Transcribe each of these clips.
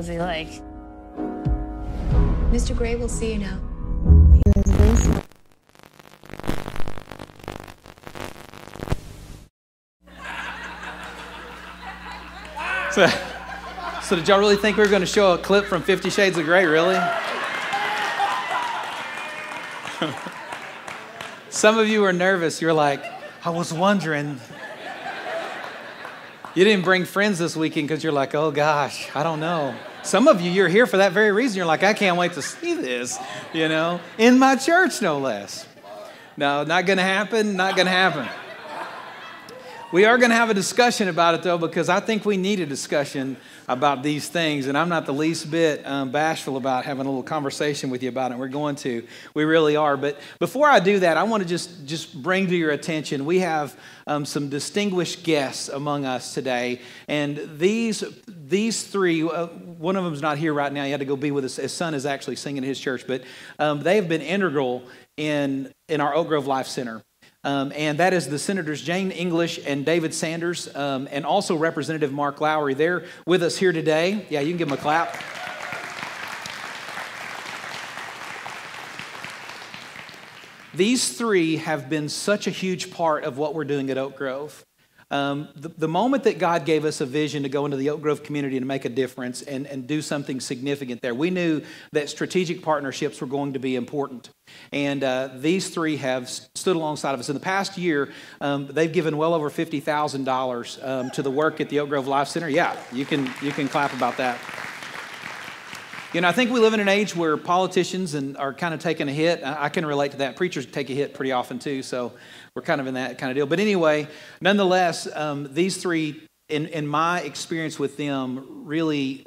What was he like? Mr. Grey will see you now. So, so did y'all really think we were going to show a clip from Fifty Shades of Grey? Really? Some of you were nervous. You're like, I was wondering. You didn't bring friends this weekend because you're like, oh gosh, I don't know. Some of you, you're here for that very reason. You're like, I can't wait to see this, you know, in my church, no less. No, not going to happen, not going to happen. We are going to have a discussion about it, though, because I think we need a discussion about these things. And I'm not the least bit um, bashful about having a little conversation with you about it. We're going to. We really are. But before I do that, I want to just, just bring to your attention we have um, some distinguished guests among us today. And these, these three, uh, one of them's not here right now. He had to go be with us. His son is actually singing at his church. But um, they have been integral in, in our Oak Grove Life Center. Um, and that is the Senators Jane English and David Sanders, um, and also Representative Mark Lowery. They're with us here today. Yeah, you can give them a clap. These three have been such a huge part of what we're doing at Oak Grove. Um, the, the, moment that God gave us a vision to go into the Oak Grove community and make a difference and, and do something significant there, we knew that strategic partnerships were going to be important. And uh, these three have stood alongside of us. In the past year, um, they've given well over $50,000 um, to the work at the Oak Grove Life Center. Yeah, you can, you can clap about that. You know, I think we live in an age where politicians and are kind of taking a hit. I can relate to that. Preachers take a hit pretty often too, so we're kind of in that kind of deal. But anyway, nonetheless, um, these three, in, in my experience with them, really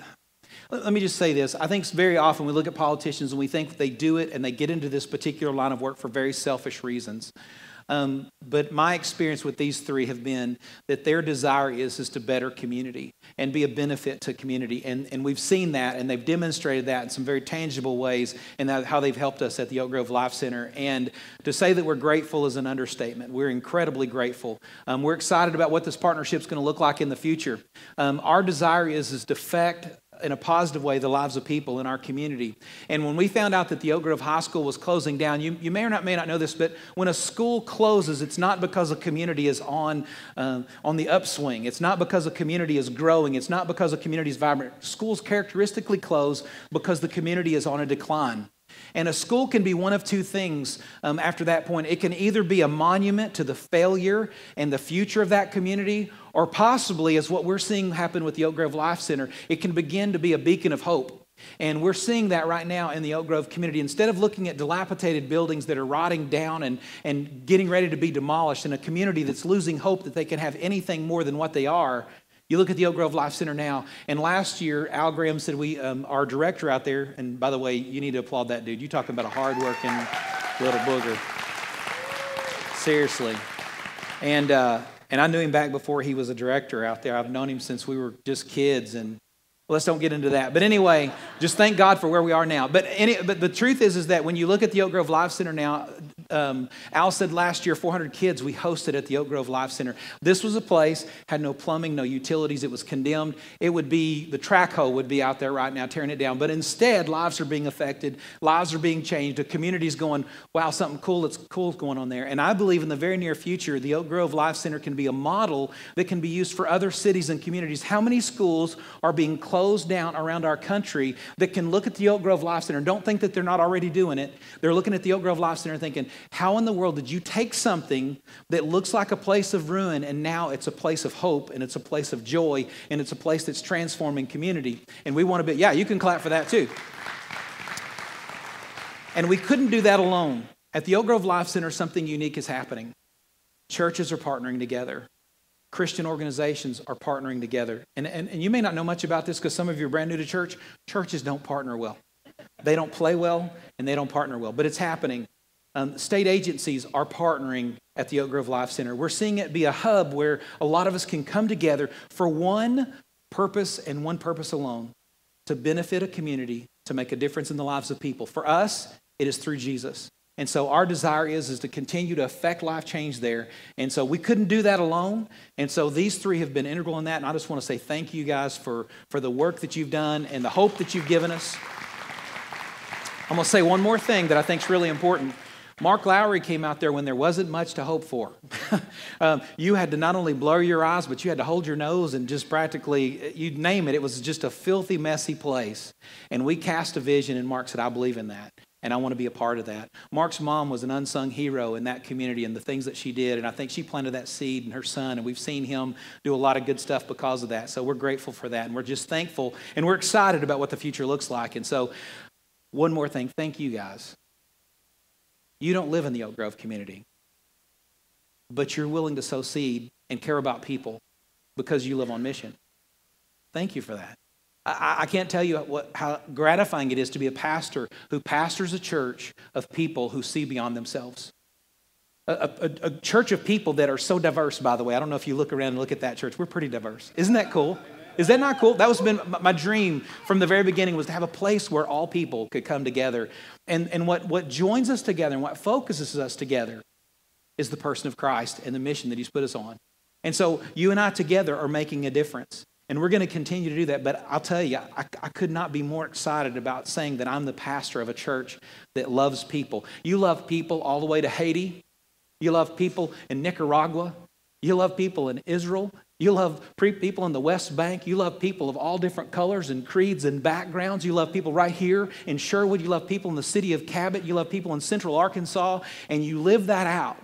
let me just say this. I think very often we look at politicians and we think they do it and they get into this particular line of work for very selfish reasons. Um, but my experience with these three have been that their desire is, is to better community and be a benefit to community. And, and we've seen that, and they've demonstrated that in some very tangible ways and how they've helped us at the Oak Grove Life Center. And to say that we're grateful is an understatement. We're incredibly grateful. Um, we're excited about what this partnership is going to look like in the future. Um, our desire is, is to affect in a positive way the lives of people in our community. And when we found out that the Oak Grove High School was closing down, you, you may or not may not know this, but when a school closes, it's not because a community is on, uh, on the upswing. It's not because a community is growing. It's not because a community is vibrant. Schools characteristically close because the community is on a decline. And a school can be one of two things um, after that point. It can either be a monument to the failure and the future of that community, or possibly, as what we're seeing happen with the Oak Grove Life Center, it can begin to be a beacon of hope. And we're seeing that right now in the Oak Grove community. Instead of looking at dilapidated buildings that are rotting down and, and getting ready to be demolished in a community that's losing hope that they can have anything more than what they are, you look at the Oak Grove Life Center now, and last year, Al Graham said, we, um, our director out there, and by the way, you need to applaud that dude. You talking about a hardworking little booger. Seriously. And, uh, and I knew him back before he was a director out there. I've known him since we were just kids, and let's don't get into that. But anyway, just thank God for where we are now. But, any, but the truth is, is that when you look at the Oak Grove Life Center now, um, Al said last year, 400 kids we hosted at the Oak Grove Life Center. This was a place, had no plumbing, no utilities. It was condemned. It would be, the track hoe would be out there right now tearing it down. But instead, lives are being affected. Lives are being changed. The community's going, wow, something cool, that's cool is going on there. And I believe in the very near future, the Oak Grove Life Center can be a model that can be used for other cities and communities. How many schools are being closed down around our country that can look at the Oak Grove Life Center? and Don't think that they're not already doing it. They're looking at the Oak Grove Life Center thinking, how in the world did you take something that looks like a place of ruin and now it's a place of hope and it's a place of joy and it's a place that's transforming community? And we want to be, yeah, you can clap for that too. And we couldn't do that alone. At the Oak Grove Life Center, something unique is happening. Churches are partnering together. Christian organizations are partnering together. And, and, and you may not know much about this because some of you are brand new to church. Churches don't partner well. They don't play well and they don't partner well, but it's happening. Um, state agencies are partnering at the Oak Grove Life Center. We're seeing it be a hub where a lot of us can come together for one purpose and one purpose alone to benefit a community, to make a difference in the lives of people. For us, it is through Jesus. And so our desire is, is to continue to affect life change there. And so we couldn't do that alone. And so these three have been integral in that. And I just want to say thank you guys for, for the work that you've done and the hope that you've given us. I'm going to say one more thing that I think is really important. Mark Lowery came out there when there wasn't much to hope for. um, you had to not only blur your eyes, but you had to hold your nose and just practically, you'd name it, it was just a filthy, messy place. And we cast a vision, and Mark said, I believe in that and I want to be a part of that. Mark's mom was an unsung hero in that community and the things that she did, and I think she planted that seed in her son, and we've seen him do a lot of good stuff because of that. So we're grateful for that, and we're just thankful, and we're excited about what the future looks like. And so, one more thing thank you guys. You don't live in the Oak Grove community, but you're willing to sow seed and care about people because you live on mission. Thank you for that. I, I can't tell you what, how gratifying it is to be a pastor who pastors a church of people who see beyond themselves. A, a, a, church of people that are so diverse, by the way. I don't know if you look around and look at that church. We're pretty diverse. Isn't that cool? Is that not cool? That was been my dream from the very beginning was to have a place where all people could come together. And, and what, what joins us together and what focuses us together is the person of Christ and the mission that he's put us on. And so you and I together are making a difference. And we're going to continue to do that. But I'll tell you, I, I, could not be more excited about saying that I'm the pastor of a church that loves people. You love people all the way to Haiti. You love people in Nicaragua. You love people in Israel. You love people in the West Bank. You love people of all different colors and creeds and backgrounds. You love people right here in Sherwood. You love people in the city of Cabot. You love people in central Arkansas. And you live that out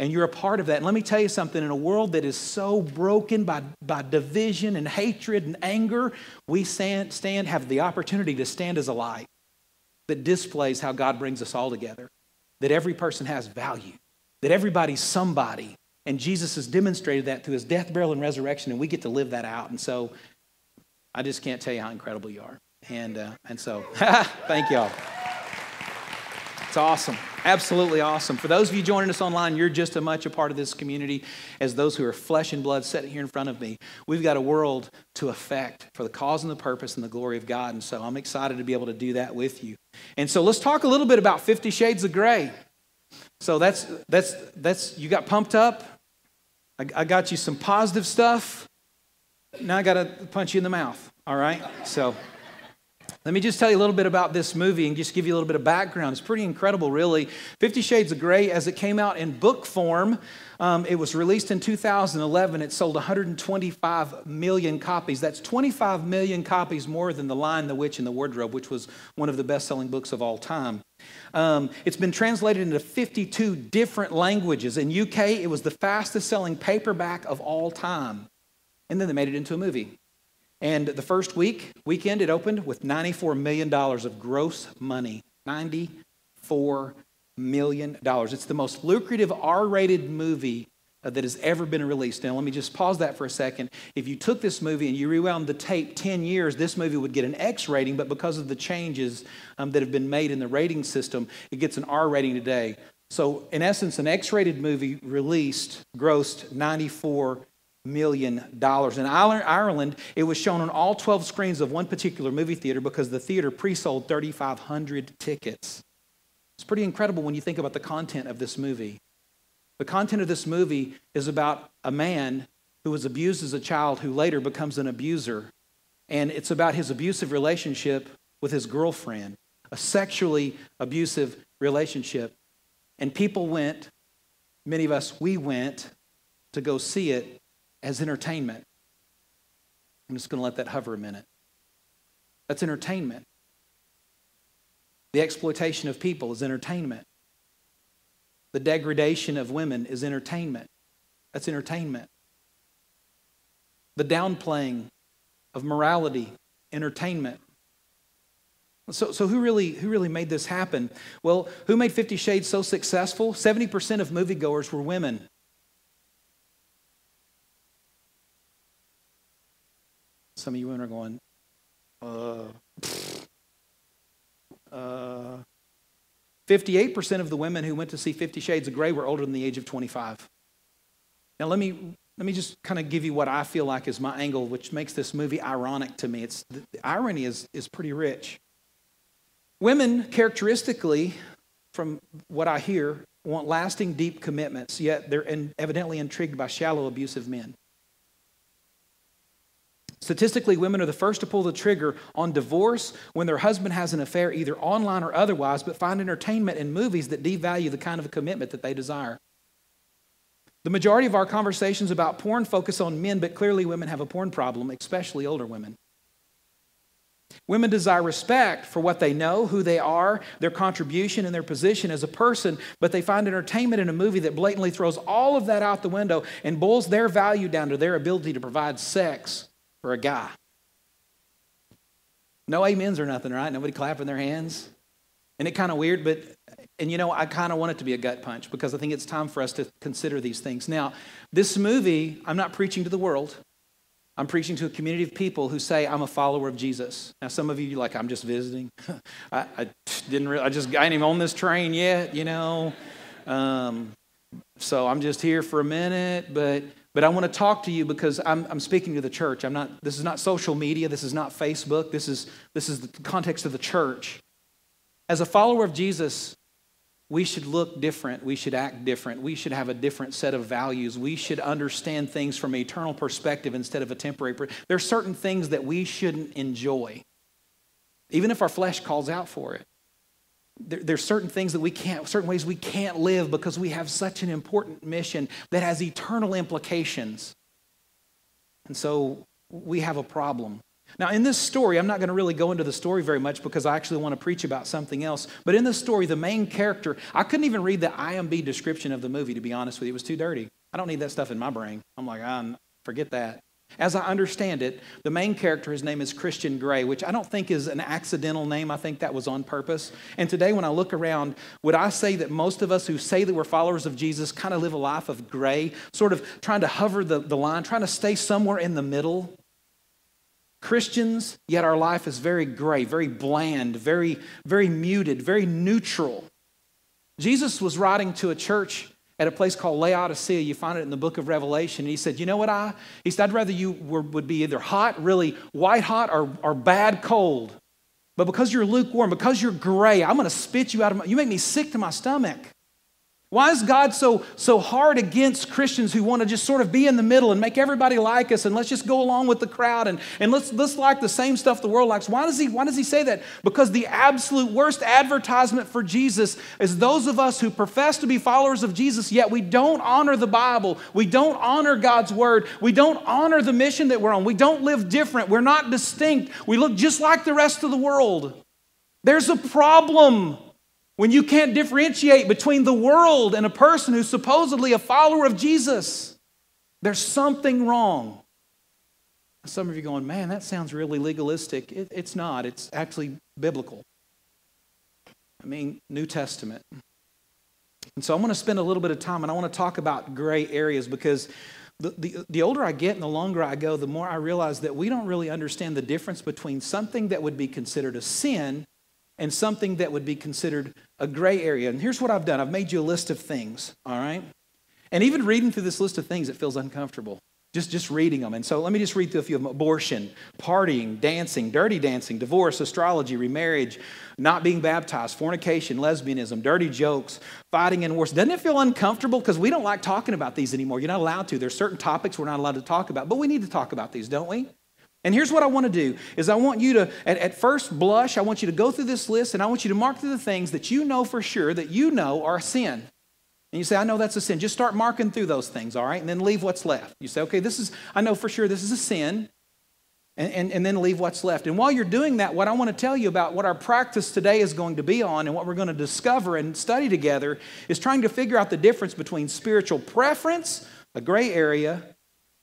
and you're a part of that. And let me tell you something in a world that is so broken by, by division and hatred and anger, we stand, stand, have the opportunity to stand as a light that displays how God brings us all together, that every person has value, that everybody's somebody. And Jesus has demonstrated that through his death, burial, and resurrection, and we get to live that out. And so I just can't tell you how incredible you are. And, uh, and so, thank y'all. It's awesome. Absolutely awesome. For those of you joining us online, you're just as much a part of this community as those who are flesh and blood sitting here in front of me. We've got a world to affect for the cause and the purpose and the glory of God. And so I'm excited to be able to do that with you. And so let's talk a little bit about 50 Shades of Grey. So that's, that's, that's, you got pumped up. I, I got you some positive stuff. Now I got to punch you in the mouth. All right? So. Let me just tell you a little bit about this movie and just give you a little bit of background. It's pretty incredible, really. Fifty Shades of Grey, as it came out in book form, um, it was released in 2011. It sold 125 million copies. That's 25 million copies more than The Lion, the Witch, and the Wardrobe, which was one of the best selling books of all time. Um, it's been translated into 52 different languages. In UK, it was the fastest selling paperback of all time. And then they made it into a movie. And the first week, weekend, it opened with $94 million of gross money. $94 million. It's the most lucrative R rated movie uh, that has ever been released. Now, let me just pause that for a second. If you took this movie and you rewound the tape 10 years, this movie would get an X rating, but because of the changes um, that have been made in the rating system, it gets an R rating today. So, in essence, an X rated movie released grossed 94 million dollars. In Ireland, it was shown on all 12 screens of one particular movie theater because the theater pre-sold 3,500 tickets. It's pretty incredible when you think about the content of this movie. The content of this movie is about a man who was abused as a child who later becomes an abuser. And it's about his abusive relationship with his girlfriend, a sexually abusive relationship. And people went, many of us, we went to go see it as entertainment. I'm just going to let that hover a minute. That's entertainment. The exploitation of people is entertainment. The degradation of women is entertainment. That's entertainment. The downplaying of morality, entertainment. So, so who, really, who really made this happen? Well, who made Fifty Shades so successful? 70% of moviegoers were women. Some of you women are going, uh, uh, 58% of the women who went to see Fifty Shades of Grey were older than the age of 25. Now, let me, let me just kind of give you what I feel like is my angle, which makes this movie ironic to me. It's, the, the irony is, is pretty rich. Women, characteristically, from what I hear, want lasting, deep commitments, yet they're evidently intrigued by shallow, abusive men. Statistically, women are the first to pull the trigger on divorce when their husband has an affair, either online or otherwise, but find entertainment in movies that devalue the kind of commitment that they desire. The majority of our conversations about porn focus on men, but clearly women have a porn problem, especially older women. Women desire respect for what they know, who they are, their contribution, and their position as a person, but they find entertainment in a movie that blatantly throws all of that out the window and boils their value down to their ability to provide sex for a guy. No amens or nothing, right? Nobody clapping their hands. And it kind of weird, but and you know, I kind of want it to be a gut punch because I think it's time for us to consider these things. Now, this movie, I'm not preaching to the world. I'm preaching to a community of people who say, I'm a follower of Jesus. Now, some of you, like, I'm just visiting. I, I, didn't really, I just, I ain't even on this train yet, you know. Um, so I'm just here for a minute, but, but I want to talk to you because I'm, I'm speaking to the church. I'm not, this is not social media. This is not Facebook. This is, this is the context of the church. As a follower of Jesus, we should look different. We should act different. We should have a different set of values. We should understand things from an eternal perspective instead of a temporary. There are certain things that we shouldn't enjoy, even if our flesh calls out for it. There, there's certain things that we can't, certain ways we can't live because we have such an important mission that has eternal implications. And so we have a problem. Now, in this story, I'm not going to really go into the story very much because I actually want to preach about something else. But in this story, the main character, I couldn't even read the IMDb description of the movie, to be honest with you. It was too dirty. I don't need that stuff in my brain. I'm like, ah, forget that. As I understand it, the main character, his name is Christian Grey, which I don't think is an accidental name. I think that was on purpose. And today, when I look around, would I say that most of us who say that we're followers of Jesus kind of live a life of gray, sort of trying to hover the, the line, trying to stay somewhere in the middle? Christians, yet our life is very gray, very bland, very, very muted, very neutral. Jesus was writing to a church at a place called Laodicea. You find it in the book of Revelation. And he said, You know what? I, he said, I'd rather you were, would be either hot, really white hot, or, or bad cold. But because you're lukewarm, because you're gray, I'm going to spit you out of my, you make me sick to my stomach. Why is God so, so hard against Christians who want to just sort of be in the middle and make everybody like us and let's just go along with the crowd and, and let's, let's like the same stuff the world likes? Why does, he, why does he say that? Because the absolute worst advertisement for Jesus is those of us who profess to be followers of Jesus, yet we don't honor the Bible. We don't honor God's word. We don't honor the mission that we're on. We don't live different. We're not distinct. We look just like the rest of the world. There's a problem when you can't differentiate between the world and a person who's supposedly a follower of Jesus, there's something wrong. Some of you going, man, that sounds really legalistic. It, it's not, it's actually biblical. I mean, New Testament. And so I'm going to spend a little bit of time and I want to talk about gray areas because the, the, the, older I get and the longer I go, the more I realize that we don't really understand the difference between something that would be considered a sin and something that would be considered a gray area. And here's what I've done I've made you a list of things, all right? And even reading through this list of things, it feels uncomfortable. Just, just reading them. And so let me just read through a few of them abortion, partying, dancing, dirty dancing, divorce, astrology, remarriage, not being baptized, fornication, lesbianism, dirty jokes, fighting in wars. Doesn't it feel uncomfortable? Because we don't like talking about these anymore. You're not allowed to. There's certain topics we're not allowed to talk about, but we need to talk about these, don't we? And here's what I want to do is I want you to, at, at, first blush, I want you to go through this list and I want you to mark through the things that you know for sure that you know are a sin. And you say, I know that's a sin. Just start marking through those things, all right? And then leave what's left. You say, okay, this is, I know for sure this is a sin. And, and, and then leave what's left. And while you're doing that, what I want to tell you about what our practice today is going to be on and what we're going to discover and study together is trying to figure out the difference between spiritual preference, a gray area,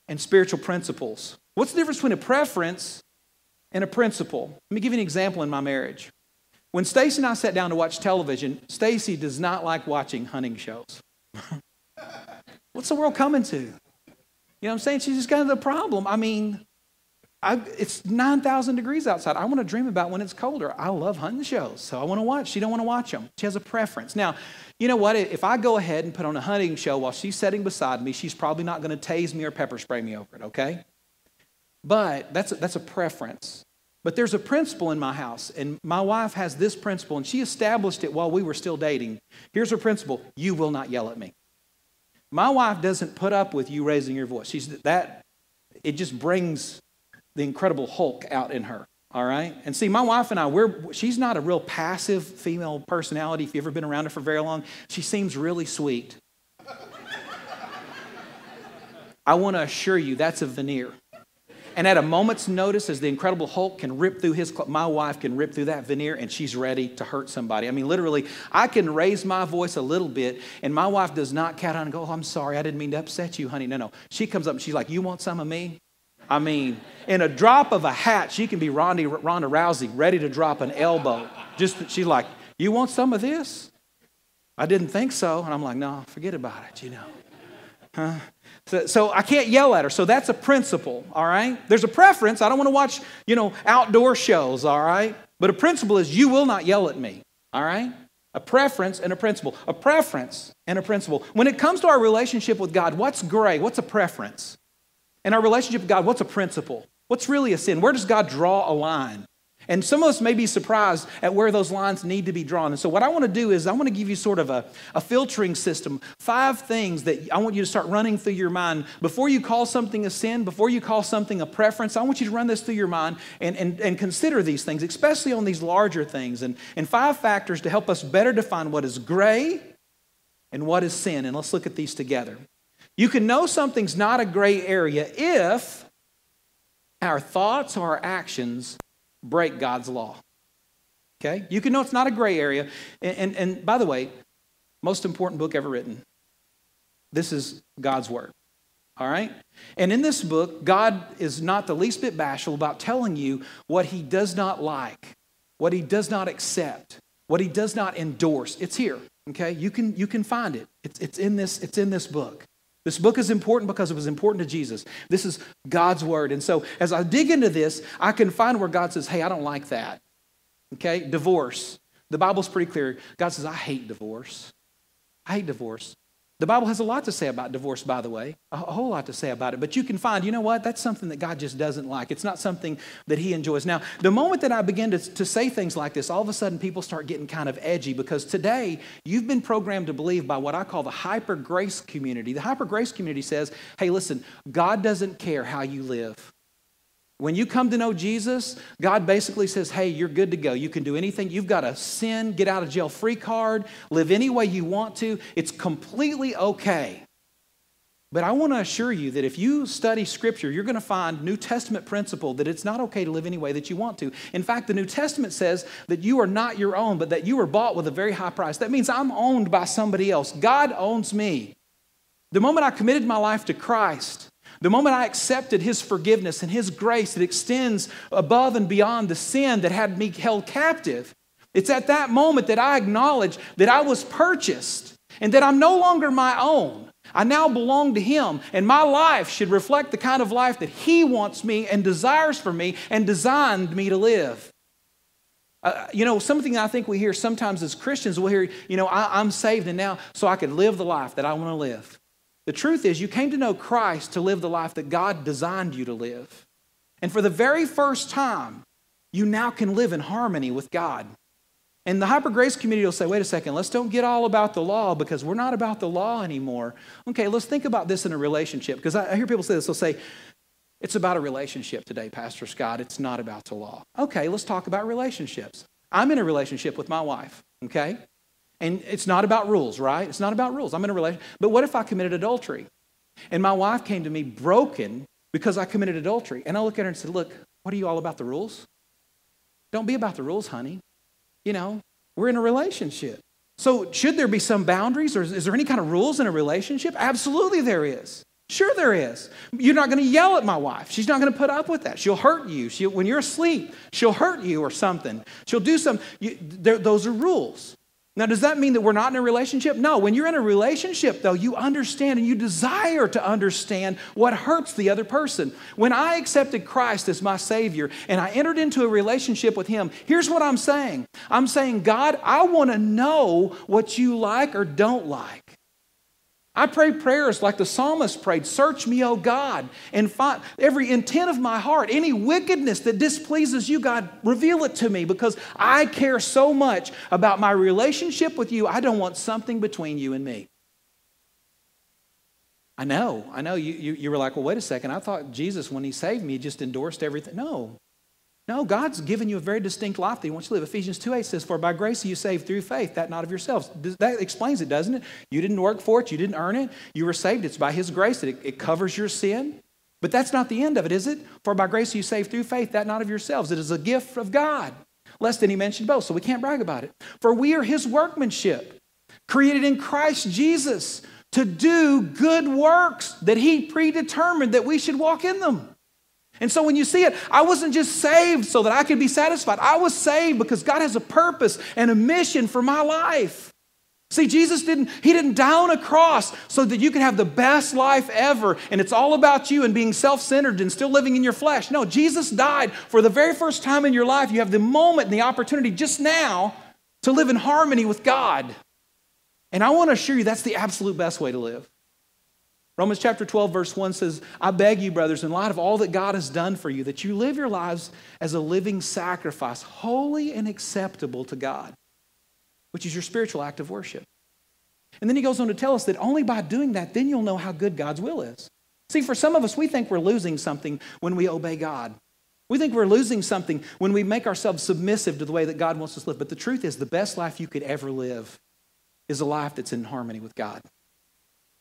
and spiritual principles. What's the difference between a preference and a principle? Let me give you an example in my marriage. When Stacy and I sat down to watch television, Stacy does not like watching hunting shows. What's the world coming to? You know what I'm saying? She's just kind of the problem. I mean, I, it's 9,000 degrees outside. I want to dream about when it's colder. I love hunting shows, so I want to watch. She don't want to watch them. She has a preference. Now, you know what? If I go ahead and put on a hunting show while she's sitting beside me, she's probably not going to tase me or pepper spray me over it, okay? But that's a, that's a preference. But there's a principle in my house, and my wife has this principle, and she established it while we were still dating. Here's her principle you will not yell at me. My wife doesn't put up with you raising your voice. She's that, it just brings the incredible Hulk out in her. All right? And see, my wife and I, we're, she's not a real passive female personality. If you've ever been around her for very long, she seems really sweet. I want to assure you that's a veneer. And at a moment's notice, as the Incredible Hulk can rip through his, my wife can rip through that veneer and she's ready to hurt somebody. I mean, literally, I can raise my voice a little bit and my wife does not cat on and go, oh, I'm sorry, I didn't mean to upset you, honey. No, no. She comes up and she's like, You want some of me? I mean, in a drop of a hat, she can be Ronda, Ronda Rousey, ready to drop an elbow. Just, she's like, You want some of this? I didn't think so. And I'm like, No, forget about it, you know. Huh? So, so, I can't yell at her. So that's a principle, all right? There's a preference. I don't want to watch, you know, outdoor shows, all right? But a principle is you will not yell at me, all right? A preference and a principle. A preference and a principle. When it comes to our relationship with God, what's gray? What's a preference? In our relationship with God, what's a principle? What's really a sin? Where does God draw a line? And some of us may be surprised at where those lines need to be drawn. And so, what I want to do is, I want to give you sort of a, a filtering system five things that I want you to start running through your mind. Before you call something a sin, before you call something a preference, I want you to run this through your mind and, and, and consider these things, especially on these larger things. And, and five factors to help us better define what is gray and what is sin. And let's look at these together. You can know something's not a gray area if our thoughts or our actions break God's law. Okay? You can know it's not a gray area. And, and, and, by the way, most important book ever written. This is God's Word. All right? And in this book, God is not the least bit bashful about telling you what He does not like, what He does not accept, what He does not endorse. It's here. Okay? You can, you can find it. It's, it's, in this, it's in this book. This book is important because it was important to Jesus. This is God's word. And so as I dig into this, I can find where God says, hey, I don't like that. Okay? Divorce. The Bible's pretty clear. God says, I hate divorce. I hate divorce. The Bible has a lot to say about divorce, by the way, a whole lot to say about it. But you can find, you know what? That's something that God just doesn't like. It's not something that He enjoys. Now, the moment that I begin to, to say things like this, all of a sudden people start getting kind of edgy because today you've been programmed to believe by what I call the hyper grace community. The hyper grace community says, hey, listen, God doesn't care how you live. When you come to know Jesus, God basically says, Hey, you're good to go. You can do anything. You've got a sin, get out of jail free card, live any way you want to. It's completely okay. But I want to assure you that if you study Scripture, you're going to find New Testament principle that it's not okay to live any way that you want to. In fact, the New Testament says that you are not your own, but that you were bought with a very high price. That means I'm owned by somebody else. God owns me. The moment I committed my life to Christ, the moment I accepted His forgiveness and His grace that extends above and beyond the sin that had me held captive, it's at that moment that I acknowledge that I was purchased and that I'm no longer my own. I now belong to Him, and my life should reflect the kind of life that He wants me and desires for me and designed me to live. Uh, you know, something I think we hear sometimes as Christians, we'll hear, you know, I, I'm saved and now so I can live the life that I want to live. The truth is, you came to know Christ to live the life that God designed you to live. And for the very first time, you now can live in harmony with God. And the hyper grace community will say, wait a second, let's don't get all about the law because we're not about the law anymore. Okay, let's think about this in a relationship. Because I, hear people say this, they'll say, it's about a relationship today, Pastor Scott. It's not about the law. Okay, let's talk about relationships. I'm in a relationship with my wife, okay? And it's not about rules, right? It's not about rules. I'm in a relationship. But what if I committed adultery? And my wife came to me broken because I committed adultery. And I look at her and said, Look, what are you all about the rules? Don't be about the rules, honey. You know, we're in a relationship. So, should there be some boundaries or is there any kind of rules in a relationship? Absolutely, there is. Sure, there is. You're not going to yell at my wife. She's not going to put up with that. She'll hurt you. She'll, when you're asleep, she'll hurt you or something. She'll do something. You, those are rules. Now, does that mean that we're not in a relationship? No. When you're in a relationship, though, you understand and you desire to understand what hurts the other person. When I accepted Christ as my Savior and I entered into a relationship with Him, here's what I'm saying I'm saying, God, I want to know what you like or don't like. I pray prayers like the psalmist prayed Search me, O God, and find every intent of my heart, any wickedness that displeases you, God, reveal it to me because I care so much about my relationship with you. I don't want something between you and me. I know, I know. You, you, you were like, well, wait a second. I thought Jesus, when he saved me, just endorsed everything. No, no, God's given you a very distinct life that He wants you to live. Ephesians 2 8 says, For by grace are you saved through faith, that not of yourselves. That explains it, doesn't it? You didn't work for it, you didn't earn it. You were saved. It's by His grace that it, covers your sin. But that's not the end of it, is it? For by grace are you saved through faith, that not of yourselves. It is a gift of God. Less than He mentioned both, so we can't brag about it. For we are His workmanship, created in Christ Jesus to do good works that He predetermined that we should walk in them. And so when you see it, I wasn't just saved so that I could be satisfied. I was saved because God has a purpose and a mission for my life. See, Jesus didn't, he didn't die on a cross so that you could have the best life ever and it's all about you and being self centered and still living in your flesh. No, Jesus died for the very first time in your life. You have the moment and the opportunity just now to live in harmony with God. And I want to assure you that's the absolute best way to live. Romans chapter 12, verse 1 says, I beg you, brothers, in light of all that God has done for you, that you live your lives as a living sacrifice, holy and acceptable to God, which is your spiritual act of worship. And then he goes on to tell us that only by doing that, then you'll know how good God's will is. See, for some of us, we think we're losing something when we obey God. We think we're losing something when we make ourselves submissive to the way that God wants us to live. But the truth is, the best life you could ever live is a life that's in harmony with God.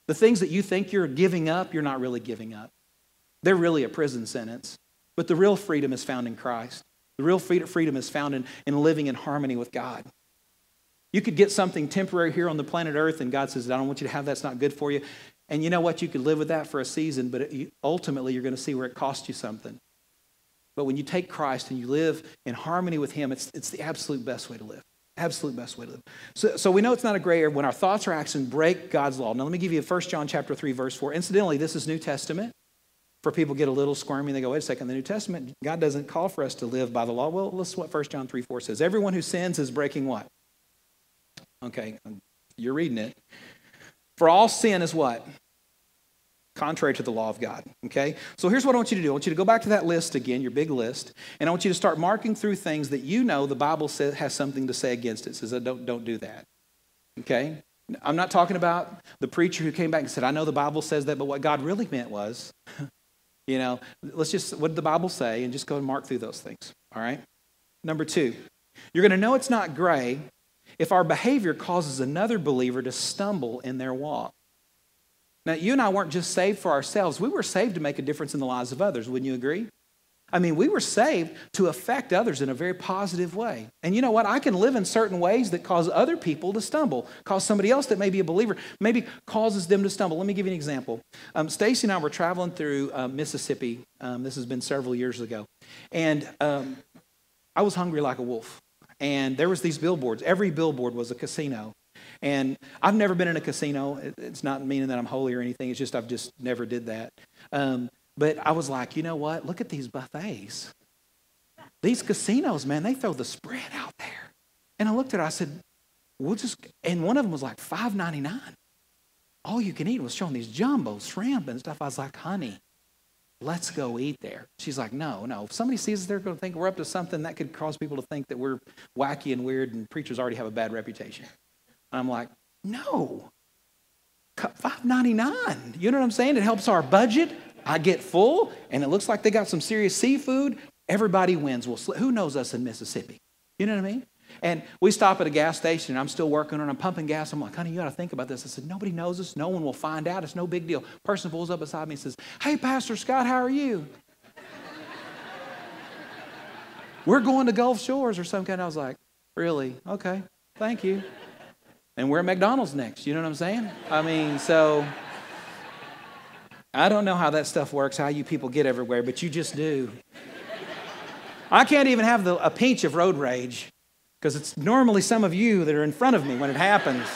The things that you think you're giving up, you're not really giving up. They're really a prison sentence. But the real freedom is found in Christ. The real freedom is found in, in living in harmony with God. You could get something temporary here on the planet Earth, and God says, I don't want you to have that. It's not good for you. And you know what? You could live with that for a season, but ultimately you're going to see where it costs you something. But when you take Christ and you live in harmony with Him, it's, it's the absolute best way to live. Absolute best way to live. So, so we know it's not a gray area when our thoughts or actions break God's law. Now let me give you 1 John chapter 3, verse 4. Incidentally, this is New Testament. For people get a little squirmy, and they go, wait a second, the New Testament, God doesn't call for us to live by the law. Well, listen to what 1 John 3, 4 says. Everyone who sins is breaking what? Okay, you're reading it. For all sin is what? Contrary to the law of God. Okay? So here's what I want you to do I want you to go back to that list again, your big list, and I want you to start marking through things that you know the Bible says, has something to say against it. says, uh, don't, don't do that. Okay? I'm not talking about the preacher who came back and said, I know the Bible says that, but what God really meant was, you know, let's just, what did the Bible say? And just go and mark through those things. All right? Number two, you're going to know it's not gray if our behavior causes another believer to stumble in their walk. Now, you and I weren't just saved for ourselves, we were saved to make a difference in the lives of others. Wouldn't you agree? I mean, we were saved to affect others in a very positive way. And you know what? I can live in certain ways that cause other people to stumble, cause somebody else that may be a believer, maybe causes them to stumble. Let me give you an example. Um, Stacy and I were traveling through uh, Mississippi. Um, this has been several years ago. And um, I was hungry like a wolf. And there was these billboards. Every billboard was a casino. And I've never been in a casino. It's not meaning that I'm holy or anything. It's just I've just never did that. Um, but I was like, you know what? Look at these buffets. These casinos, man, they throw the spread out there. And I looked at it. I said, we'll just. And one of them was like five ninety nine. All you can eat was showing these jumbo shrimp and stuff. I was like, honey, let's go eat there. She's like, no, no. If somebody sees us, they're going to think we're up to something that could cause people to think that we're wacky and weird, and preachers already have a bad reputation. I'm like, no. Five ninety nine. You know what I'm saying? It helps our budget. I get full, and it looks like they got some serious seafood. Everybody wins. Well, who knows us in Mississippi? You know what I mean? And we stop at a gas station, and I'm still working on. I'm pumping gas. I'm like, honey, you got to think about this. I said, nobody knows us. No one will find out. It's no big deal. Person pulls up beside me and says, Hey, Pastor Scott, how are you? We're going to Gulf Shores or some kind. I was like, really? Okay, thank you and we're at McDonald's next. You know what I'm saying? I mean, so I don't know how that stuff works, how you people get everywhere, but you just do. I can't even have the, a pinch of road rage because it's normally some of you that are in front of me when it happens.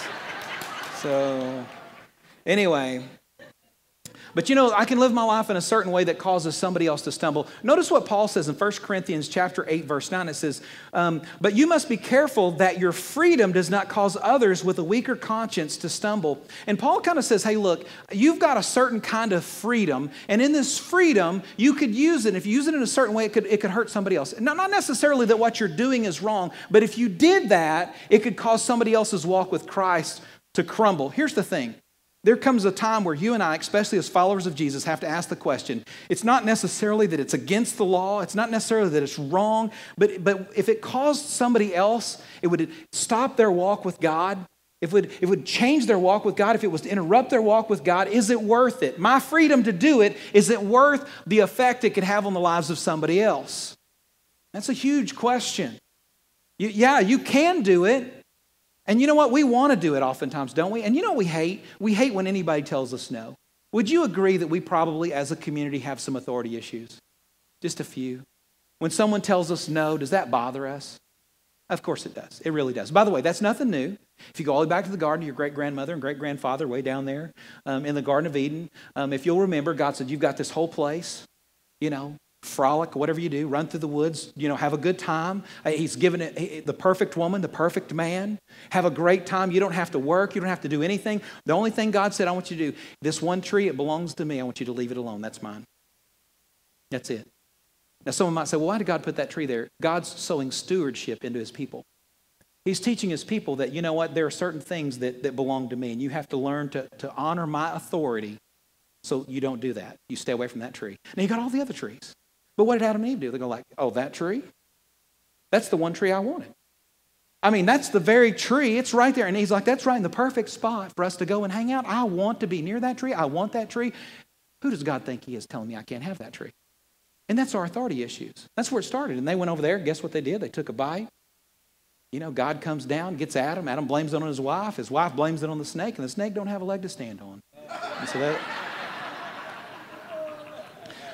So, anyway, But you know, I can live my life in a certain way that causes somebody else to stumble. Notice what Paul says in 1 Corinthians chapter 8, verse 9. It says, um, But you must be careful that your freedom does not cause others with a weaker conscience to stumble. And Paul kind of says, Hey, look, you've got a certain kind of freedom, and in this freedom, you could use it. If you use it in a certain way, it could, it could hurt somebody else. Now, not necessarily that what you're doing is wrong, but if you did that, it could cause somebody else's walk with Christ to crumble. Here's the thing there comes a time where you and I, especially as followers of Jesus, have to ask the question. It's not necessarily that it's against the law, it's not necessarily that it's wrong, but, but if it caused somebody else, it would stop their walk with God. It, would, it would change their walk with God, if it was to interrupt their walk with God, is it worth it? My freedom to do it, is it worth the effect it could have on the lives of somebody else? That's a huge question. You, yeah, you can do it, and you know what? We want to do it oftentimes, don't we? And you know what we hate? We hate when anybody tells us no. Would you agree that we probably, as a community, have some authority issues? Just a few. When someone tells us no, does that bother us? Of course it does. It really does. By the way, that's nothing new. If you go all the way back to the garden, of your great grandmother and great grandfather, way down there um, in the Garden of Eden, um, if you'll remember, God said, You've got this whole place, you know, frolic, whatever you do, run through the woods, you know, have a good time. He's given it the perfect woman, the perfect man. Have a great time. You don't have to work, you don't have to do anything. The only thing God said, I want you to do, this one tree, it belongs to me. I want you to leave it alone. That's mine. That's it. Now, someone might say, well, why did God put that tree there? God's sowing stewardship into his people. He's teaching his people that, you know what, there are certain things that, that belong to me, and you have to learn to, to honor my authority so you don't do that. You stay away from that tree. Now, you got all the other trees. But what did Adam and Eve do? They go like, oh, that tree? That's the one tree I wanted. I mean, that's the very tree. It's right there. And he's like, that's right in the perfect spot for us to go and hang out. I want to be near that tree. I want that tree. Who does God think he is telling me I can't have that tree? And that's our authority issues. That's where it started. And they went over there. Guess what they did? They took a bite. You know, God comes down, gets Adam. Adam blames it on his wife. His wife blames it on the snake, and the snake don't have a leg to stand on. And so that,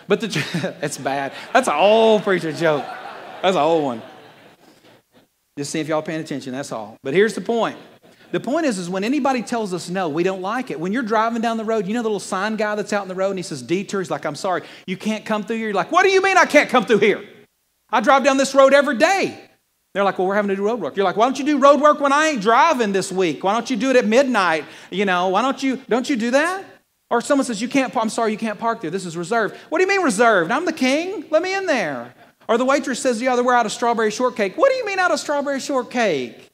but the, it's bad. That's an old preacher joke. That's an old one. Just see if y'all paying attention, that's all. But here's the point. The point is, is when anybody tells us no, we don't like it. When you're driving down the road, you know the little sign guy that's out in the road and he says detour. He's like, I'm sorry, you can't come through here. You're like, what do you mean I can't come through here? I drive down this road every day. They're like, well, we're having to do road work. You're like, why don't you do road work when I ain't driving this week? Why don't you do it at midnight? You know, why don't you, don't you do that? Or someone says, You can't, I'm sorry, you can't park there. This is reserved. What do you mean reserved? I'm the king. Let me in there. Or the waitress says, Yeah, we're out of strawberry shortcake. What do you mean out of strawberry shortcake?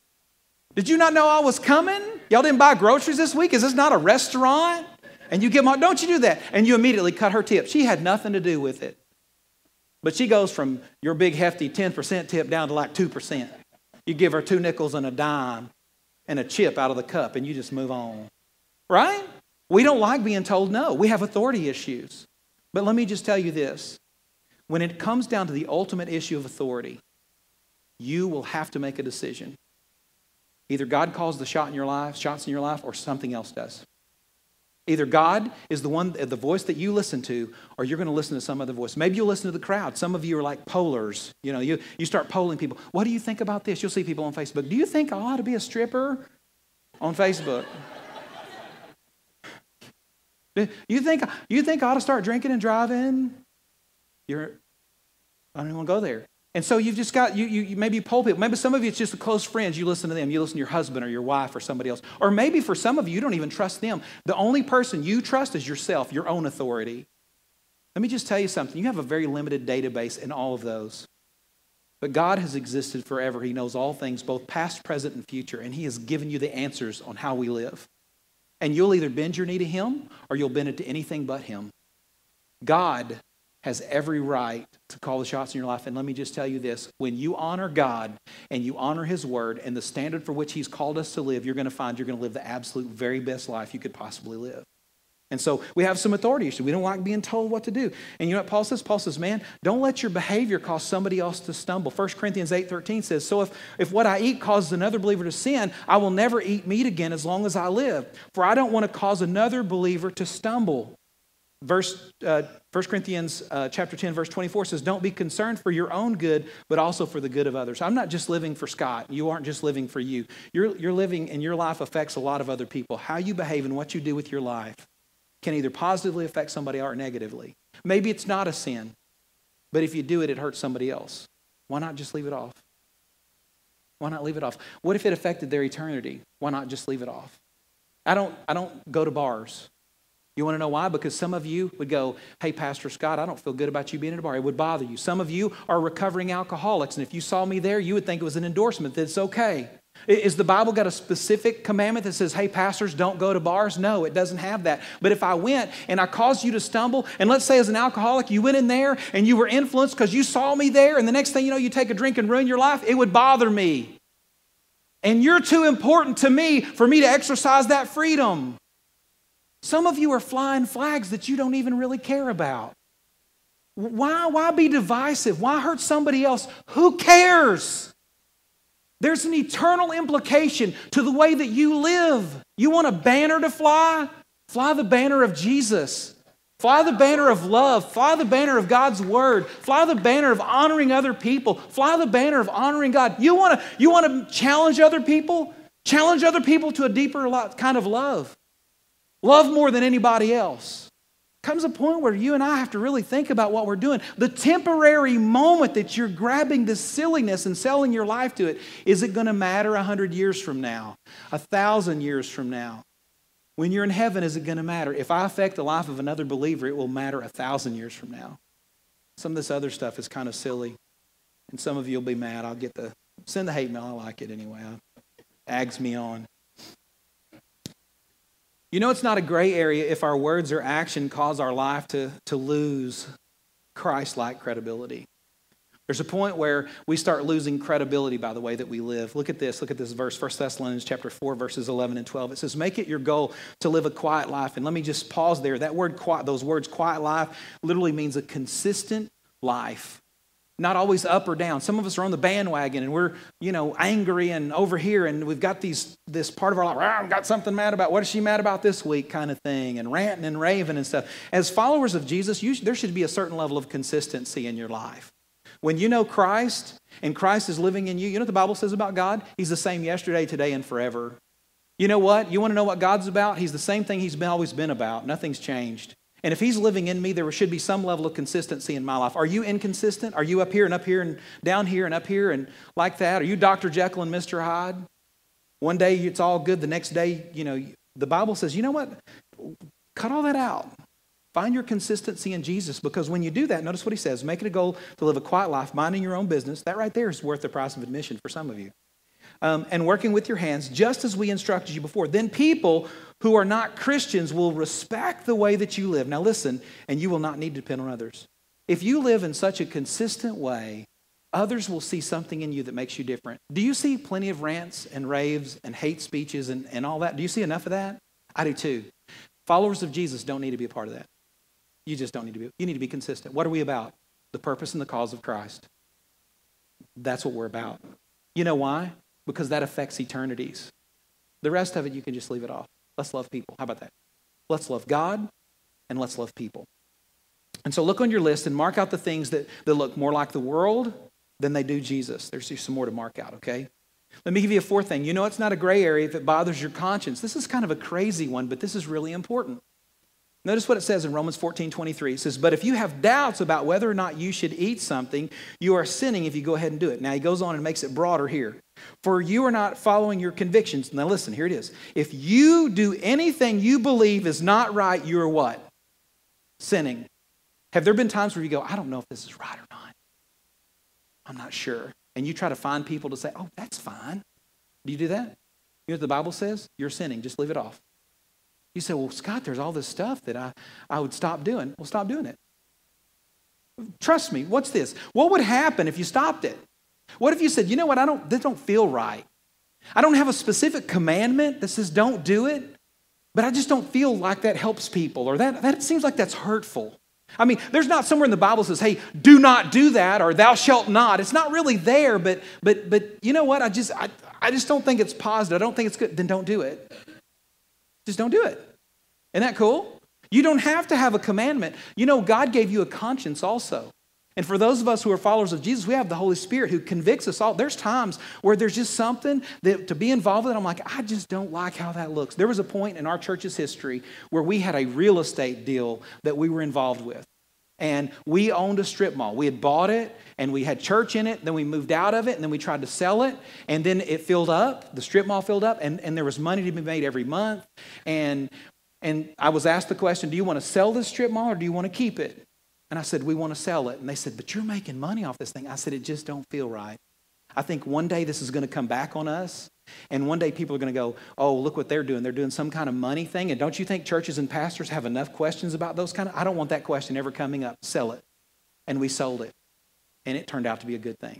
Did you not know I was coming? Y'all didn't buy groceries this week? Is this not a restaurant? And you give them, don't you do that? And you immediately cut her tip. She had nothing to do with it. But she goes from your big hefty 10% tip down to like 2%. You give her two nickels and a dime and a chip out of the cup, and you just move on. Right? We don't like being told no. We have authority issues. But let me just tell you this when it comes down to the ultimate issue of authority, you will have to make a decision. Either God calls the shot in your life, shots in your life, or something else does. Either God is the one, the voice that you listen to, or you're going to listen to some other voice. Maybe you'll listen to the crowd. Some of you are like pollers. You know, you, you start polling people. What do you think about this? You'll see people on Facebook. Do you think I ought to be a stripper on Facebook? You think, you think I ought to start drinking and driving? You're, I don't even want to go there. And so you've just got, you, you, maybe you poll people. Maybe some of you, it's just close friends. You listen to them. You listen to your husband or your wife or somebody else. Or maybe for some of you, you don't even trust them. The only person you trust is yourself, your own authority. Let me just tell you something. You have a very limited database in all of those. But God has existed forever. He knows all things, both past, present, and future. And He has given you the answers on how we live. And you'll either bend your knee to him or you'll bend it to anything but him. God has every right to call the shots in your life. And let me just tell you this when you honor God and you honor His word and the standard for which He's called us to live, you're going to find you're going to live the absolute very best life you could possibly live. And so we have some authority issues. We don't like being told what to do. And you know what Paul says? Paul says, man, don't let your behavior cause somebody else to stumble. 1 Corinthians 8.13 says, so if, if what I eat causes another believer to sin, I will never eat meat again as long as I live. For I don't want to cause another believer to stumble. Verse, uh, 1 Corinthians uh, chapter 10, verse 24 says, don't be concerned for your own good, but also for the good of others. I'm not just living for Scott. You aren't just living for you. You're, you're living and your life affects a lot of other people. How you behave and what you do with your life can either positively affect somebody or negatively. Maybe it's not a sin, but if you do it, it hurts somebody else. Why not just leave it off? Why not leave it off? What if it affected their eternity? Why not just leave it off? I don't, I don't go to bars. You want to know why? Because some of you would go, Hey, Pastor Scott, I don't feel good about you being in a bar. It would bother you. Some of you are recovering alcoholics, and if you saw me there, you would think it was an endorsement that it's okay. Is the Bible got a specific commandment that says, hey, pastors, don't go to bars? No, it doesn't have that. But if I went and I caused you to stumble, and let's say as an alcoholic, you went in there and you were influenced because you saw me there, and the next thing you know, you take a drink and ruin your life, it would bother me. And you're too important to me for me to exercise that freedom. Some of you are flying flags that you don't even really care about. Why, why be divisive? Why hurt somebody else? Who cares? There's an eternal implication to the way that you live. You want a banner to fly? Fly the banner of Jesus. Fly the banner of love. Fly the banner of God's word. Fly the banner of honoring other people. Fly the banner of honoring God. You want to you want to challenge other people? Challenge other people to a deeper kind of love. Love more than anybody else comes a point where you and I have to really think about what we're doing. The temporary moment that you're grabbing this silliness and selling your life to it, is it going to matter a hundred years from now, a thousand years from now? When you're in heaven, is it going to matter? If I affect the life of another believer, it will matter a thousand years from now. Some of this other stuff is kind of silly, and some of you will be mad. I'll get the send the hate mail. I like it anyway. Ags me on. You know, it's not a gray area if our words or action cause our life to, to lose Christ like credibility. There's a point where we start losing credibility by the way that we live. Look at this. Look at this verse, 1 Thessalonians chapter 4, verses 11 and 12. It says, Make it your goal to live a quiet life. And let me just pause there. That word those words quiet life, literally means a consistent life not always up or down. Some of us are on the bandwagon and we're, you know, angry and over here and we've got these this part of our life, I've got something mad about. What is she mad about this week kind of thing and ranting and raving and stuff. As followers of Jesus, you, there should be a certain level of consistency in your life. When you know Christ and Christ is living in you, you know what the Bible says about God? He's the same yesterday, today, and forever. You know what? You want to know what God's about? He's the same thing he's been, always been about. Nothing's changed. And if he's living in me, there should be some level of consistency in my life. Are you inconsistent? Are you up here and up here and down here and up here and like that? Are you Dr. Jekyll and Mr. Hyde? One day it's all good, the next day, you know, the Bible says, you know what? Cut all that out. Find your consistency in Jesus because when you do that, notice what he says make it a goal to live a quiet life, minding your own business. That right there is worth the price of admission for some of you. Um, and working with your hands, just as we instructed you before. Then people who are not Christians will respect the way that you live. Now, listen, and you will not need to depend on others. If you live in such a consistent way, others will see something in you that makes you different. Do you see plenty of rants and raves and hate speeches and, and all that? Do you see enough of that? I do too. Followers of Jesus don't need to be a part of that. You just don't need to be. You need to be consistent. What are we about? The purpose and the cause of Christ. That's what we're about. You know why? Because that affects eternities. The rest of it, you can just leave it off. Let's love people. How about that? Let's love God and let's love people. And so look on your list and mark out the things that, that look more like the world than they do Jesus. There's just some more to mark out, okay? Let me give you a fourth thing. You know it's not a gray area if it bothers your conscience. This is kind of a crazy one, but this is really important. Notice what it says in Romans 14 23. It says, But if you have doubts about whether or not you should eat something, you are sinning if you go ahead and do it. Now he goes on and makes it broader here. For you are not following your convictions. Now listen, here it is. If you do anything you believe is not right, you are what? Sinning. Have there been times where you go, I don't know if this is right or not? I'm not sure. And you try to find people to say, oh, that's fine. Do you do that? You know what the Bible says? You're sinning. Just leave it off. You say, well, Scott, there's all this stuff that I, I would stop doing. Well, stop doing it. Trust me, what's this? What would happen if you stopped it? What if you said, you know what, I don't, this don't feel right. I don't have a specific commandment that says don't do it, but I just don't feel like that helps people or that, that seems like that's hurtful. I mean, there's not somewhere in the Bible says, hey, do not do that or thou shalt not. It's not really there, but but but you know what? I just I, I just don't think it's positive. I don't think it's good. Then don't do it. Just don't do it. Isn't that cool? You don't have to have a commandment. You know, God gave you a conscience also. And for those of us who are followers of Jesus, we have the Holy Spirit who convicts us all. There's times where there's just something that to be involved with, I'm like, I just don't like how that looks. There was a point in our church's history where we had a real estate deal that we were involved with. And we owned a strip mall. We had bought it and we had church in it. Then we moved out of it and then we tried to sell it. And then it filled up. The strip mall filled up and, and there was money to be made every month. And, and I was asked the question do you want to sell this strip mall or do you want to keep it? And I said, We want to sell it. And they said, But you're making money off this thing. I said, It just don't feel right. I think one day this is going to come back on us. And one day people are going to go, Oh, look what they're doing. They're doing some kind of money thing. And don't you think churches and pastors have enough questions about those kind of? I don't want that question ever coming up. Sell it. And we sold it. And it turned out to be a good thing.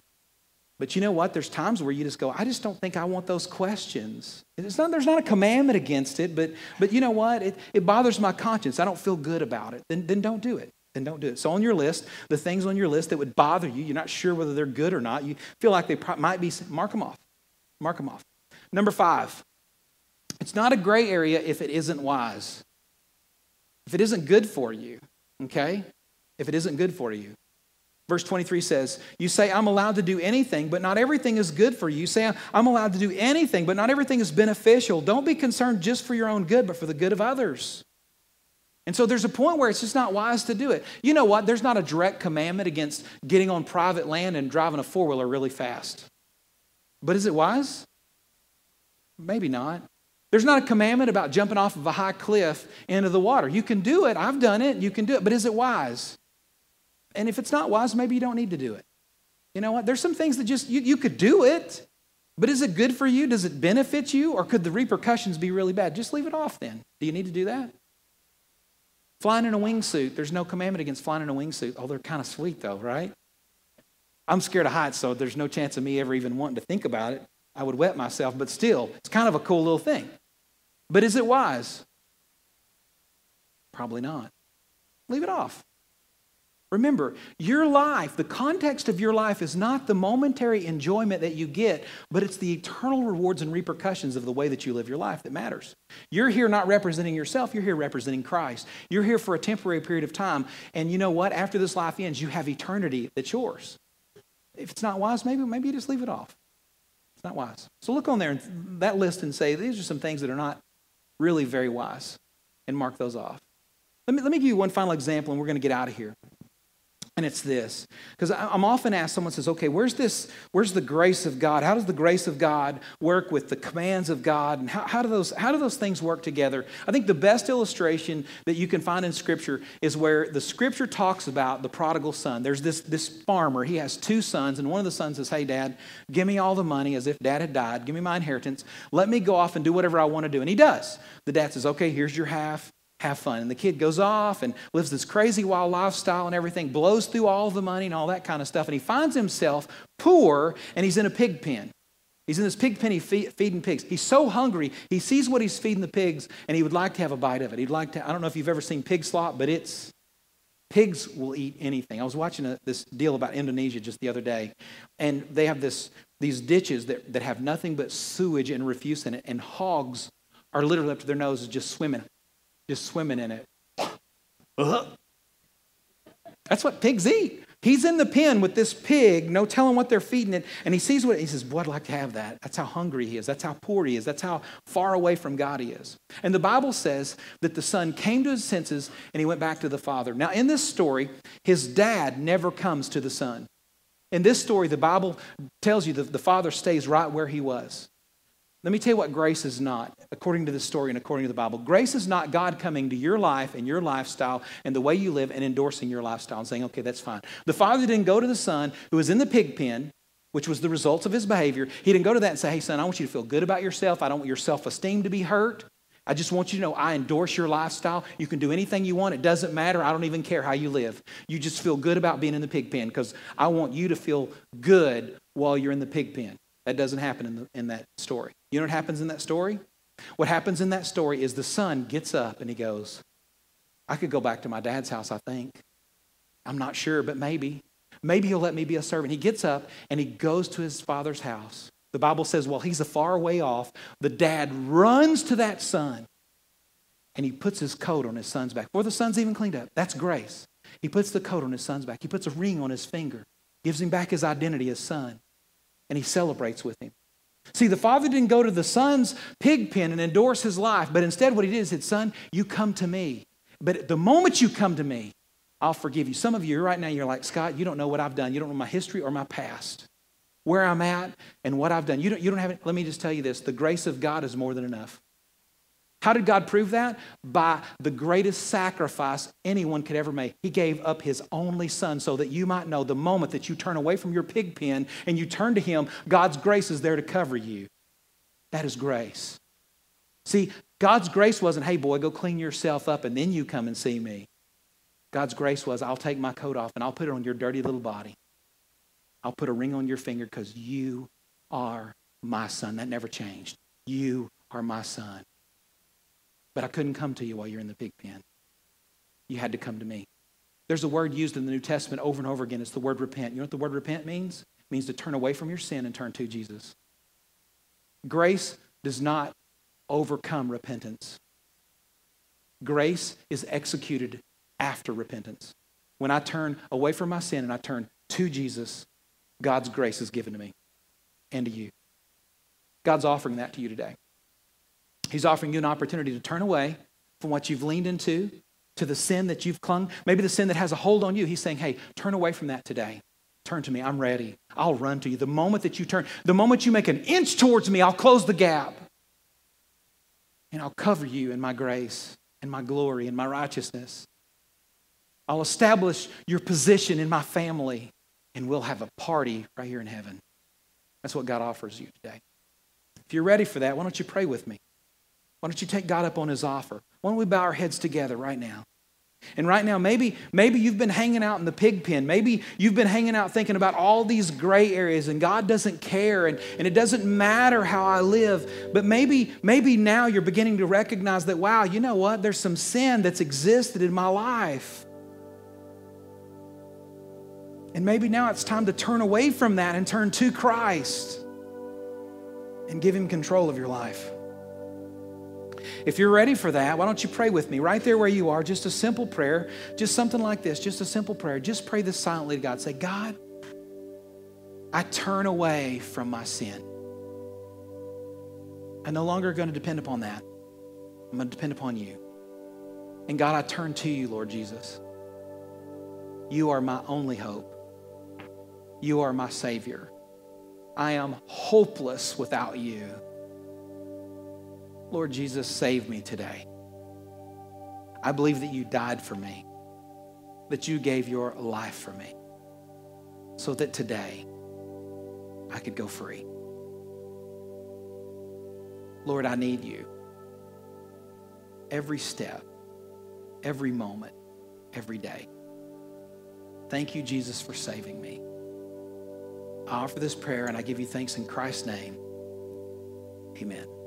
But you know what? There's times where you just go, I just don't think I want those questions. Not, there's not a commandment against it, but, but you know what? It, it bothers my conscience. I don't feel good about it. Then, then don't do it then don't do it. So, on your list, the things on your list that would bother you, you're not sure whether they're good or not, you feel like they might be, mark them off. Mark them off. Number five, it's not a gray area if it isn't wise. If it isn't good for you, okay? If it isn't good for you. Verse 23 says, You say, I'm allowed to do anything, but not everything is good for you. You say, I'm allowed to do anything, but not everything is beneficial. Don't be concerned just for your own good, but for the good of others. And so there's a point where it's just not wise to do it. You know what? There's not a direct commandment against getting on private land and driving a four wheeler really fast. But is it wise? Maybe not. There's not a commandment about jumping off of a high cliff into the water. You can do it. I've done it. You can do it. But is it wise? And if it's not wise, maybe you don't need to do it. You know what? There's some things that just, you, you could do it, but is it good for you? Does it benefit you? Or could the repercussions be really bad? Just leave it off then. Do you need to do that? Flying in a wingsuit, there's no commandment against flying in a wingsuit. Oh, they're kind of sweet though, right? I'm scared of heights, so there's no chance of me ever even wanting to think about it. I would wet myself, but still, it's kind of a cool little thing. But is it wise? Probably not. Leave it off. Remember, your life, the context of your life is not the momentary enjoyment that you get, but it's the eternal rewards and repercussions of the way that you live your life that matters. You're here not representing yourself, you're here representing Christ. You're here for a temporary period of time, and you know what? After this life ends, you have eternity that's yours. If it's not wise, maybe, maybe you just leave it off. It's not wise. So look on there, that list, and say, these are some things that are not really very wise, and mark those off. Let me, let me give you one final example, and we're going to get out of here. And it's this. Because I'm often asked, someone says, okay, where's this, where's the grace of God? How does the grace of God work with the commands of God? And how, how, do those, how do those things work together? I think the best illustration that you can find in Scripture is where the Scripture talks about the prodigal son. There's this, this farmer, he has two sons, and one of the sons says, hey, dad, give me all the money as if dad had died. Give me my inheritance. Let me go off and do whatever I want to do. And he does. The dad says, okay, here's your half have fun. And the kid goes off and lives this crazy wild lifestyle and everything, blows through all the money and all that kind of stuff. And he finds himself poor and he's in a pig pen. He's in this pig pen, he's feeding pigs. He's so hungry, he sees what he's feeding the pigs and he would like to have a bite of it. He'd like to, I don't know if you've ever seen pig slop, but it's, pigs will eat anything. I was watching a, this deal about Indonesia just the other day, and they have this, these ditches that, that have nothing but sewage and refuse in it, and hogs are literally up to their noses just swimming just swimming in it. Uh-huh. That's what pigs eat. He's in the pen with this pig, no telling what they're feeding it, and he sees what he says, Boy, I'd like to have that. That's how hungry he is. That's how poor he is. That's how far away from God he is. And the Bible says that the son came to his senses and he went back to the father. Now, in this story, his dad never comes to the son. In this story, the Bible tells you that the father stays right where he was. Let me tell you what grace is not, according to the story and according to the Bible. Grace is not God coming to your life and your lifestyle and the way you live and endorsing your lifestyle and saying, okay, that's fine. The father didn't go to the son who was in the pig pen, which was the results of his behavior. He didn't go to that and say, hey, son, I want you to feel good about yourself. I don't want your self esteem to be hurt. I just want you to know I endorse your lifestyle. You can do anything you want. It doesn't matter. I don't even care how you live. You just feel good about being in the pig pen because I want you to feel good while you're in the pig pen. That doesn't happen in, the, in that story. You know what happens in that story? What happens in that story is the son gets up and he goes, I could go back to my dad's house, I think. I'm not sure, but maybe. Maybe he'll let me be a servant. He gets up and he goes to his father's house. The Bible says, while he's a far way off, the dad runs to that son and he puts his coat on his son's back before the son's even cleaned up. That's grace. He puts the coat on his son's back. He puts a ring on his finger, gives him back his identity as son, and he celebrates with him. See, the father didn't go to the son's pig pen and endorse his life, but instead what he did is said, Son, you come to me. But the moment you come to me, I'll forgive you. Some of you right now, you're like, Scott, you don't know what I've done. You don't know my history or my past, where I'm at and what I've done. You don't, you don't have it. Let me just tell you this the grace of God is more than enough. How did God prove that? By the greatest sacrifice anyone could ever make. He gave up his only son so that you might know the moment that you turn away from your pig pen and you turn to him, God's grace is there to cover you. That is grace. See, God's grace wasn't, hey, boy, go clean yourself up and then you come and see me. God's grace was, I'll take my coat off and I'll put it on your dirty little body. I'll put a ring on your finger because you are my son. That never changed. You are my son. But I couldn't come to you while you're in the pig pen. You had to come to me. There's a word used in the New Testament over and over again. It's the word repent. You know what the word repent means? It means to turn away from your sin and turn to Jesus. Grace does not overcome repentance. Grace is executed after repentance. When I turn away from my sin and I turn to Jesus, God's grace is given to me and to you. God's offering that to you today. He's offering you an opportunity to turn away from what you've leaned into, to the sin that you've clung, maybe the sin that has a hold on you. He's saying, hey, turn away from that today. Turn to me. I'm ready. I'll run to you. The moment that you turn, the moment you make an inch towards me, I'll close the gap. And I'll cover you in my grace and my glory and my righteousness. I'll establish your position in my family, and we'll have a party right here in heaven. That's what God offers you today. If you're ready for that, why don't you pray with me? Why don't you take God up on his offer? Why don't we bow our heads together right now? And right now, maybe, maybe you've been hanging out in the pig pen. Maybe you've been hanging out thinking about all these gray areas and God doesn't care and, and it doesn't matter how I live. But maybe, maybe now you're beginning to recognize that, wow, you know what? There's some sin that's existed in my life. And maybe now it's time to turn away from that and turn to Christ and give Him control of your life. If you're ready for that, why don't you pray with me right there where you are? Just a simple prayer, just something like this, just a simple prayer. Just pray this silently to God. Say, God, I turn away from my sin. I'm no longer going to depend upon that. I'm going to depend upon you. And God, I turn to you, Lord Jesus. You are my only hope. You are my Savior. I am hopeless without you. Lord Jesus, save me today. I believe that you died for me, that you gave your life for me, so that today I could go free. Lord, I need you every step, every moment, every day. Thank you, Jesus, for saving me. I offer this prayer and I give you thanks in Christ's name. Amen.